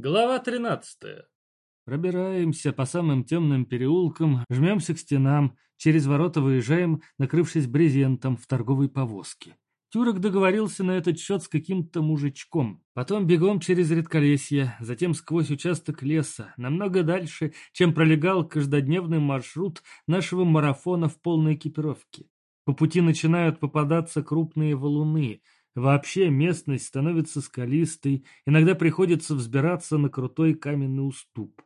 Глава 13. Пробираемся по самым темным переулкам, жмемся к стенам, через ворота выезжаем, накрывшись брезентом в торговой повозке. Тюрок договорился на этот счет с каким-то мужичком. Потом бегом через редколесье, затем сквозь участок леса, намного дальше, чем пролегал каждодневный маршрут нашего марафона в полной экипировке. По пути начинают попадаться крупные валуны – Вообще местность становится скалистой, иногда приходится взбираться на крутой каменный уступ.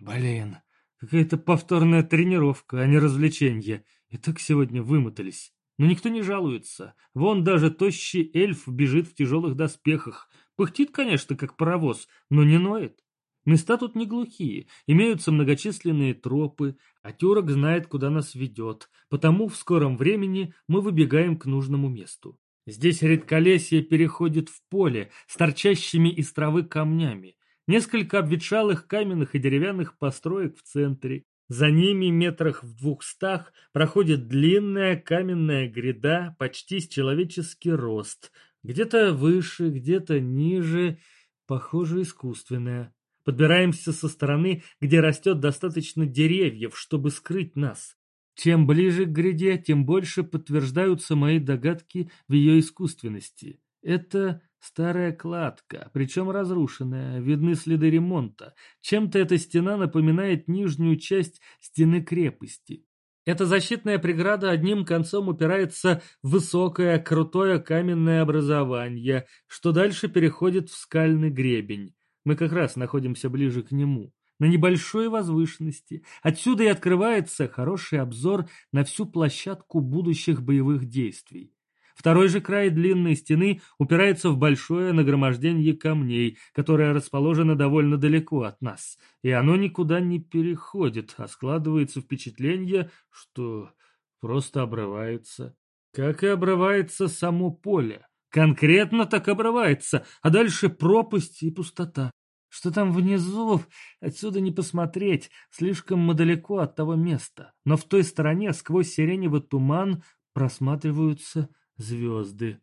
Блин, какая-то повторная тренировка, а не развлечение. И так сегодня вымотались. Но никто не жалуется. Вон даже тощий эльф бежит в тяжелых доспехах. Пыхтит, конечно, как паровоз, но не ноет. Места тут не глухие, имеются многочисленные тропы, а Тюрок знает, куда нас ведет, потому в скором времени мы выбегаем к нужному месту. Здесь редколесье переходит в поле с торчащими из травы камнями. Несколько обветшалых каменных и деревянных построек в центре. За ними метрах в двухстах проходит длинная каменная гряда почти с человеческий рост. Где-то выше, где-то ниже, похоже, искусственная. Подбираемся со стороны, где растет достаточно деревьев, чтобы скрыть нас. Чем ближе к гряде, тем больше подтверждаются мои догадки в ее искусственности. Это старая кладка, причем разрушенная, видны следы ремонта. Чем-то эта стена напоминает нижнюю часть стены крепости. Эта защитная преграда одним концом упирается в высокое, крутое каменное образование, что дальше переходит в скальный гребень. Мы как раз находимся ближе к нему на небольшой возвышенности. Отсюда и открывается хороший обзор на всю площадку будущих боевых действий. Второй же край длинной стены упирается в большое нагромождение камней, которое расположено довольно далеко от нас, и оно никуда не переходит, а складывается впечатление, что просто обрывается. Как и обрывается само поле. Конкретно так обрывается, а дальше пропасть и пустота. Что там внизу, отсюда не посмотреть, слишком мы далеко от того места. Но в той стороне, сквозь сиреневый туман, просматриваются звезды.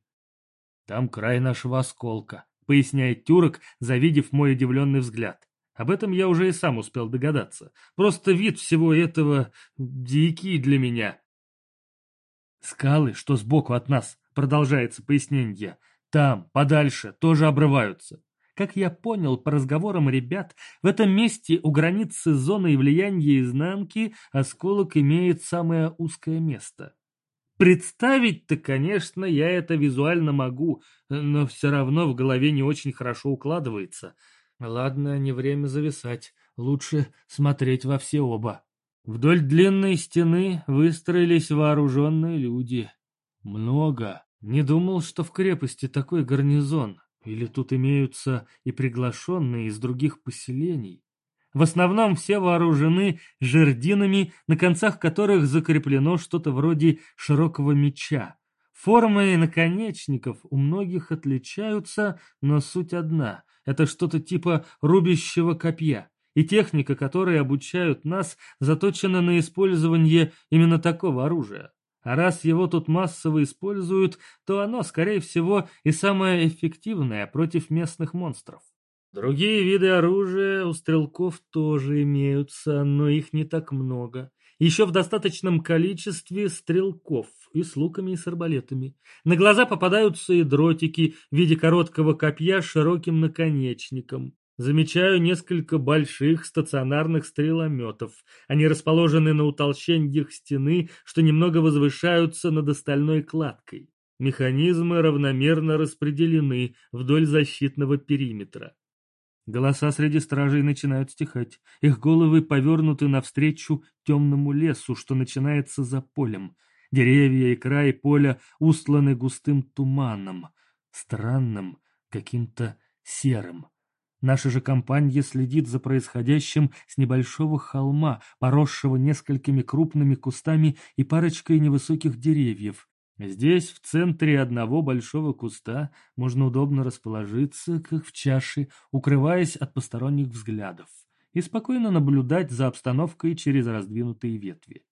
Там край нашего осколка, поясняет Тюрок, завидев мой удивленный взгляд. Об этом я уже и сам успел догадаться. Просто вид всего этого дикий для меня. Скалы, что сбоку от нас, продолжается пояснение, там, подальше, тоже обрываются. Как я понял по разговорам ребят, в этом месте у границы зоны влияния изнанки осколок имеет самое узкое место. Представить-то, конечно, я это визуально могу, но все равно в голове не очень хорошо укладывается. Ладно, не время зависать, лучше смотреть во все оба. Вдоль длинной стены выстроились вооруженные люди. Много. Не думал, что в крепости такой гарнизон. Или тут имеются и приглашенные из других поселений? В основном все вооружены жердинами, на концах которых закреплено что-то вроде широкого меча. Формы наконечников у многих отличаются, но суть одна – это что-то типа рубящего копья. И техника, которой обучают нас, заточена на использование именно такого оружия. А раз его тут массово используют, то оно, скорее всего, и самое эффективное против местных монстров. Другие виды оружия у стрелков тоже имеются, но их не так много. Еще в достаточном количестве стрелков и с луками и с арбалетами. На глаза попадаются и дротики в виде короткого копья с широким наконечником. Замечаю несколько больших стационарных стрелометов. Они расположены на утолщениях стены, что немного возвышаются над остальной кладкой. Механизмы равномерно распределены вдоль защитного периметра. Голоса среди стражей начинают стихать. Их головы повернуты навстречу темному лесу, что начинается за полем. Деревья и край поля устланы густым туманом, странным, каким-то серым. Наша же компания следит за происходящим с небольшого холма, поросшего несколькими крупными кустами и парочкой невысоких деревьев. Здесь, в центре одного большого куста, можно удобно расположиться, как в чаше, укрываясь от посторонних взглядов, и спокойно наблюдать за обстановкой через раздвинутые ветви.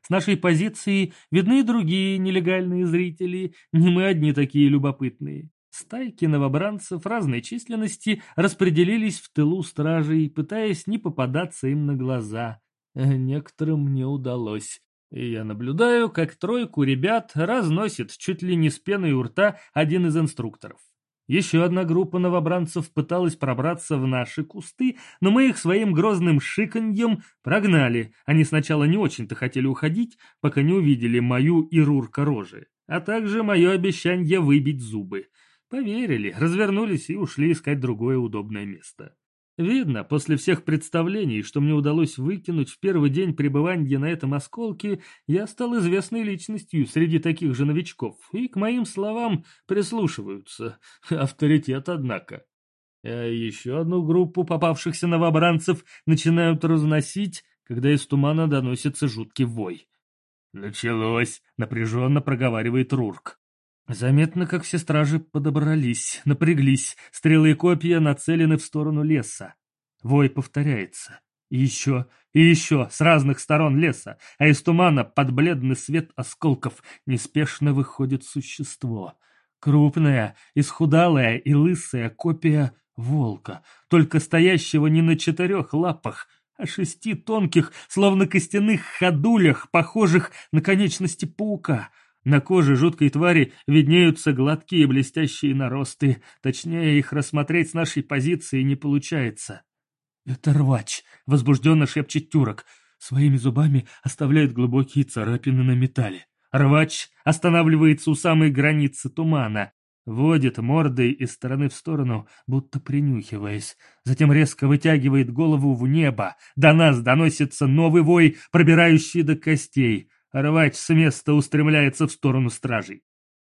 С нашей позиции видны и другие нелегальные зрители, не мы одни такие любопытные. Стайки новобранцев разной численности распределились в тылу стражей, пытаясь не попадаться им на глаза. Некоторым не удалось. Я наблюдаю, как тройку ребят разносит чуть ли не с пеной у рта один из инструкторов. Еще одна группа новобранцев пыталась пробраться в наши кусты, но мы их своим грозным шиканьем прогнали. Они сначала не очень-то хотели уходить, пока не увидели мою и Рурка рожи, а также мое обещание выбить зубы. Поверили, развернулись и ушли искать другое удобное место. Видно, после всех представлений, что мне удалось выкинуть в первый день пребывания на этом осколке, я стал известной личностью среди таких же новичков, и к моим словам прислушиваются. Авторитет, однако. А еще одну группу попавшихся новобранцев начинают разносить, когда из тумана доносится жуткий вой. «Началось!» — напряженно проговаривает Рурк. Заметно, как все стражи подобрались, напряглись, стрелы и копья нацелены в сторону леса. Вой повторяется. И еще, и еще, с разных сторон леса, а из тумана под бледный свет осколков неспешно выходит существо. Крупная, исхудалая и лысая копия волка, только стоящего не на четырех лапах, а шести тонких, словно костяных ходулях, похожих на конечности паука — на коже жуткой твари виднеются гладкие блестящие наросты, точнее их рассмотреть с нашей позиции не получается. «Это рвач!» — возбужденно шепчет Тюрок. Своими зубами оставляет глубокие царапины на металле. Рвач останавливается у самой границы тумана, водит мордой из стороны в сторону, будто принюхиваясь. Затем резко вытягивает голову в небо. До нас доносится новый вой, пробирающий до костей. Рвач с места устремляется в сторону стражей.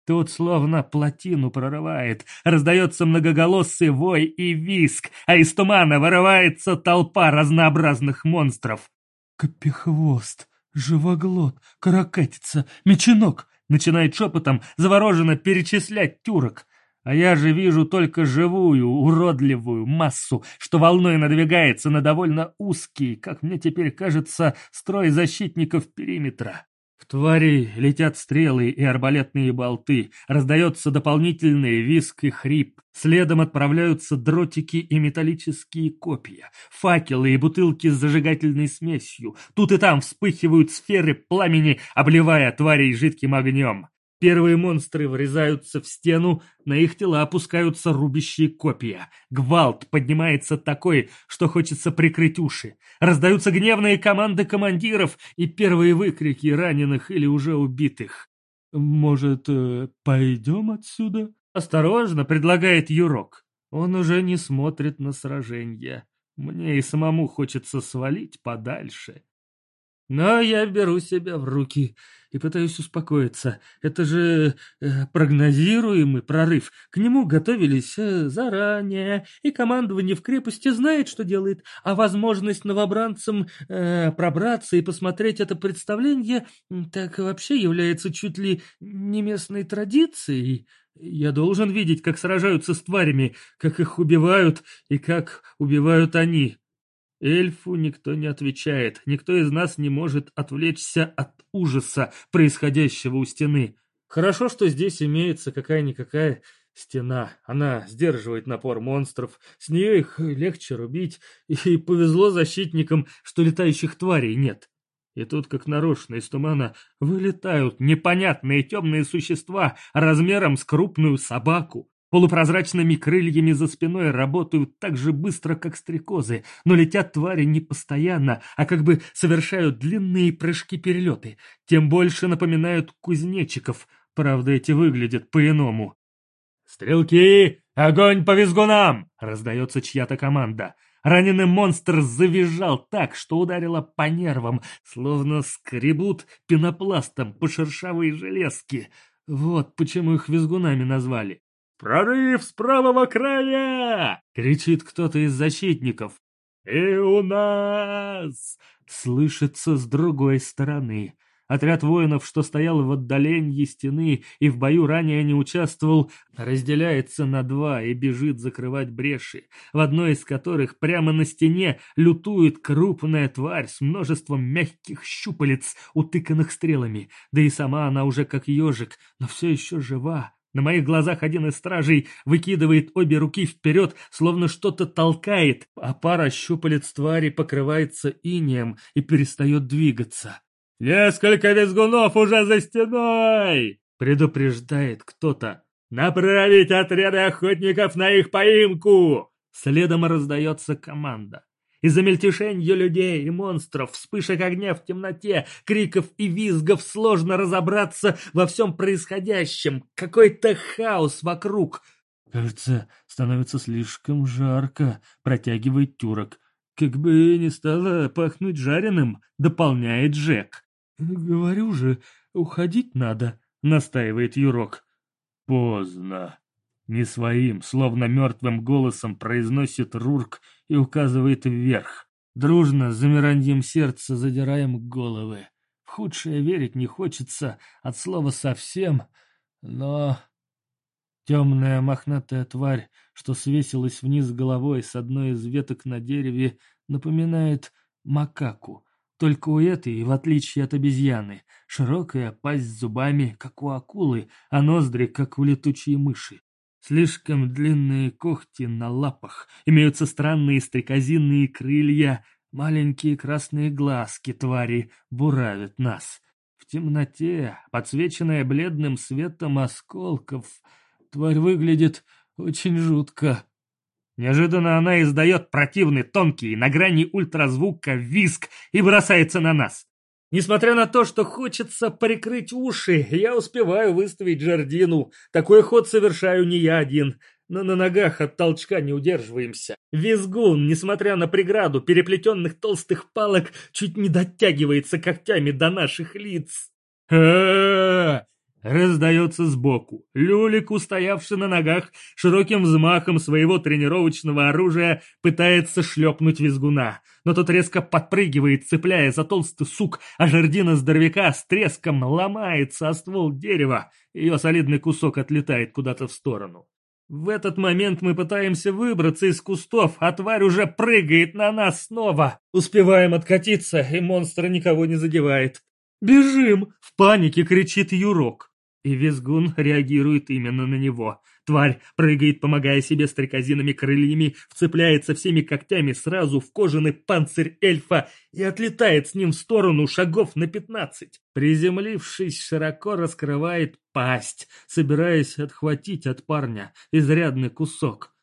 Тут словно плотину прорывает, раздается многоголосый вой и виск, а из тумана вырывается толпа разнообразных монстров. «Копихвост, живоглот, каракатица, меченок!» начинает шепотом завороженно перечислять тюрок. А я же вижу только живую, уродливую массу, что волной надвигается на довольно узкий, как мне теперь кажется, строй защитников периметра. В твари летят стрелы и арбалетные болты, раздается дополнительный виск и хрип. Следом отправляются дротики и металлические копья, факелы и бутылки с зажигательной смесью. Тут и там вспыхивают сферы пламени, обливая тварей жидким огнем. Первые монстры врезаются в стену, на их тела опускаются рубящие копья. Гвалт поднимается такой, что хочется прикрыть уши. Раздаются гневные команды командиров и первые выкрики раненых или уже убитых. «Может, э, пойдем отсюда?» Осторожно, предлагает Юрок. Он уже не смотрит на сражение. Мне и самому хочется свалить подальше. Но я беру себя в руки и пытаюсь успокоиться. Это же э, прогнозируемый прорыв. К нему готовились э, заранее, и командование в крепости знает, что делает. А возможность новобранцам э, пробраться и посмотреть это представление так вообще является чуть ли не местной традицией. Я должен видеть, как сражаются с тварями, как их убивают и как убивают они. Эльфу никто не отвечает, никто из нас не может отвлечься от ужаса, происходящего у стены. Хорошо, что здесь имеется какая-никакая стена. Она сдерживает напор монстров, с нее их легче рубить, и повезло защитникам, что летающих тварей нет. И тут, как нарочно, из тумана вылетают непонятные темные существа размером с крупную собаку. Полупрозрачными крыльями за спиной работают так же быстро, как стрекозы, но летят твари не постоянно, а как бы совершают длинные прыжки-перелеты. Тем больше напоминают кузнечиков, правда, эти выглядят по-иному. «Стрелки! Огонь по визгунам!» — раздается чья-то команда. Раненый монстр завизжал так, что ударило по нервам, словно скребут пенопластом по шершавой железке. Вот почему их визгунами назвали. «Прорыв с правого края!» — кричит кто-то из защитников. «И у нас!» — слышится с другой стороны. Отряд воинов, что стоял в отдалении стены и в бою ранее не участвовал, разделяется на два и бежит закрывать бреши, в одной из которых прямо на стене лютует крупная тварь с множеством мягких щупалец, утыканных стрелами. Да и сама она уже как ежик, но все еще жива, На моих глазах один из стражей выкидывает обе руки вперед, словно что-то толкает, а пара щупалец твари покрывается инеем и перестает двигаться. «Несколько визгунов уже за стеной!» — предупреждает кто-то. «Направить отряды охотников на их поимку!» Следом раздается команда. Из-за мельтешенья людей и монстров, вспышек огня в темноте, криков и визгов сложно разобраться во всем происходящем. Какой-то хаос вокруг. Кажется, становится слишком жарко, протягивает тюрок. Как бы не стало пахнуть жареным, дополняет Джек. «Говорю же, уходить надо», — настаивает Юрок. «Поздно», не своим, словно мертвым голосом произносит Рурк и указывает вверх. Дружно, с замиранием сердца, задираем головы. В худшее верить не хочется, от слова совсем, но... Темная мохнатая тварь, что свесилась вниз головой с одной из веток на дереве, напоминает макаку. Только у этой, в отличие от обезьяны, широкая пасть с зубами, как у акулы, а ноздри, как у летучей мыши. Слишком длинные когти на лапах, имеются странные стрекозинные крылья, маленькие красные глазки твари буравят нас. В темноте, подсвеченная бледным светом осколков, тварь выглядит очень жутко. Неожиданно она издает противный, тонкий, на грани ультразвука виск и бросается на нас. Несмотря на то, что хочется прикрыть уши, я успеваю выставить Джардину. Такой ход совершаю не я один. Но на ногах от толчка не удерживаемся. Визгун, несмотря на преграду переплетенных толстых палок, чуть не дотягивается когтями до наших лиц. Раздается сбоку. Люлик, устоявший на ногах, широким взмахом своего тренировочного оружия пытается шлепнуть визгуна. Но тот резко подпрыгивает, цепляя за толстый сук, а жердина здоровяка с треском ломается о ствол дерева. Ее солидный кусок отлетает куда-то в сторону. В этот момент мы пытаемся выбраться из кустов, а тварь уже прыгает на нас снова. Успеваем откатиться, и монстр никого не задевает. «Бежим!» — в панике кричит Юрок. И Визгун реагирует именно на него. Тварь прыгает, помогая себе стрекозинами крыльями, вцепляется всеми когтями сразу в кожаный панцирь эльфа и отлетает с ним в сторону шагов на пятнадцать. Приземлившись, широко раскрывает пасть, собираясь отхватить от парня изрядный кусок.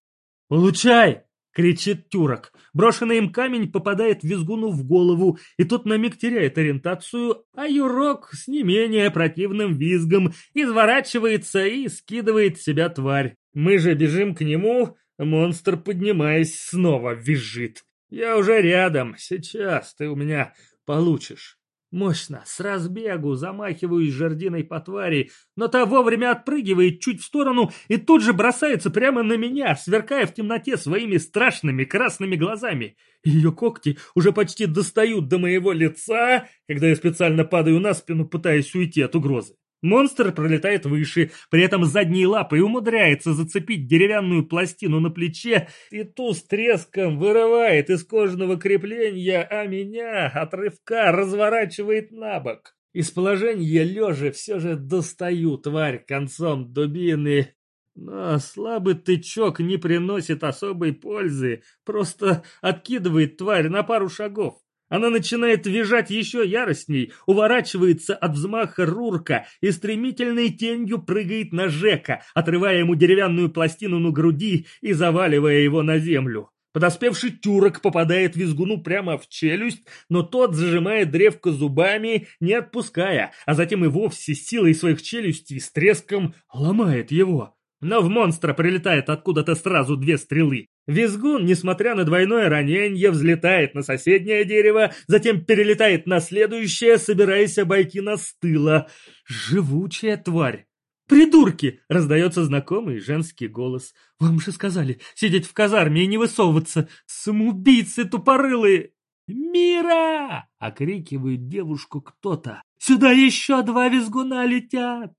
«Получай!» Кричит Тюрок. Брошенный им камень попадает визгуну в голову, и тот на миг теряет ориентацию, а Юрок с не менее противным визгом изворачивается и скидывает себя тварь. Мы же бежим к нему, монстр, поднимаясь, снова визжит. «Я уже рядом, сейчас ты у меня получишь». Мощно, с разбегу, замахиваюсь жердиной по твари, но та вовремя отпрыгивает чуть в сторону и тут же бросается прямо на меня, сверкая в темноте своими страшными красными глазами. Ее когти уже почти достают до моего лица, когда я специально падаю на спину, пытаясь уйти от угрозы. Монстр пролетает выше, при этом задней лапой умудряется зацепить деревянную пластину на плече и ту с треском вырывает из кожаного крепления, а меня от рывка разворачивает на бок. Из положения лежа все же достаю тварь концом дубины. Но слабый тычок не приносит особой пользы, просто откидывает тварь на пару шагов. Она начинает визжать еще яростней, уворачивается от взмаха Рурка и стремительной тенью прыгает на Жека, отрывая ему деревянную пластину на груди и заваливая его на землю. Подоспевший тюрок попадает визгуну прямо в челюсть, но тот зажимает древко зубами, не отпуская, а затем и вовсе силой своих челюстей с треском ломает его. Но в монстра прилетает откуда-то сразу две стрелы. Визгун, несмотря на двойное ранение, взлетает на соседнее дерево, затем перелетает на следующее, собираясь обойти нас с. Живучая тварь. «Придурки!» — раздается знакомый женский голос. «Вам же сказали сидеть в казарме и не высовываться! Самоубийцы тупорылые!» «Мира!» — окрикивает девушку кто-то. «Сюда еще два визгуна летят!»